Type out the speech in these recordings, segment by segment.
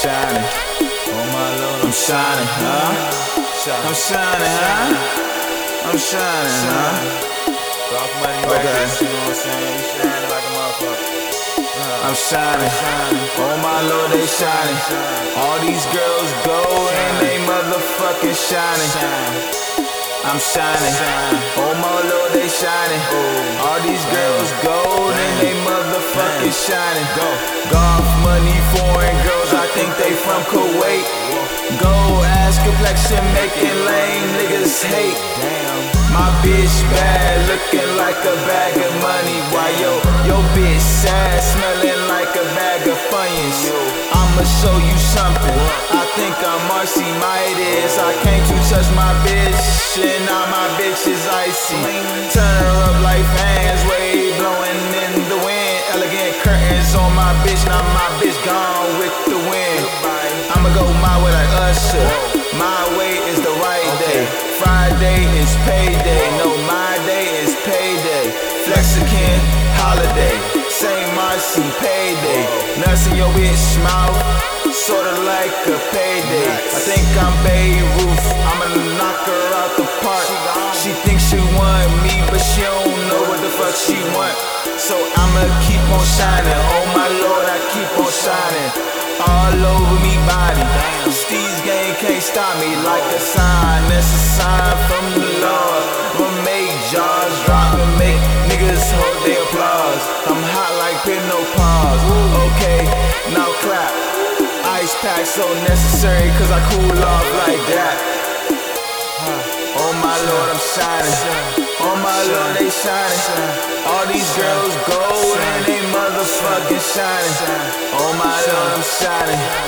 shining. Oh my lord, I'm shining, huh? I'm shining, huh? I'm shining, huh? Golf money records, you know what I'm saying? You shining like a motherfucker. Uh, I'm shining. Oh my lord, they shining. All these girls gold and they motherfucking shining. I'm shining. Oh my lord, they shining. All these girls gold and they motherfucking shining. Go. Golf money, foreign complexion, making lame niggas hate. Damn. My bitch bad, looking like a bag of money. Why yo, yo bitch sad, smelling like a bag of funyuns. I'ma show you something. I think I'm Marcy Midas. I came to touch my bitch, and now my bitch is icy. Turn her up like fans, wave blowing in the wind. Elegant curtains on my bitch, now my bitch gone with the wind. I'ma go my way like Usher. My way is the right day. Friday is payday. No, my day is payday. Flexican holiday. St. Marcy payday. Nuts in your bitch mouth. Sorta like a payday. I think I'm Babe Ruth. I'ma knock her out the park. She thinks she want me, but she don't know what the fuck she want. So I'ma keep on shining. Oh my lord, I keep on shining. All over me body. Stop me like a sign. That's a sign from the Lord. I'ma make jaws drop and make niggas hold their applause. I'm hot like pause. Okay, now clap. Ice pack so necessary cause I cool off like that. Oh my lord, I'm shining. Oh my lord, they shining. All these girls gold and they motherfucking shining. Oh my lord, I'm shining.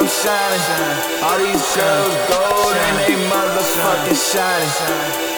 I'm shining. All these girls gold and they motherfucking shining.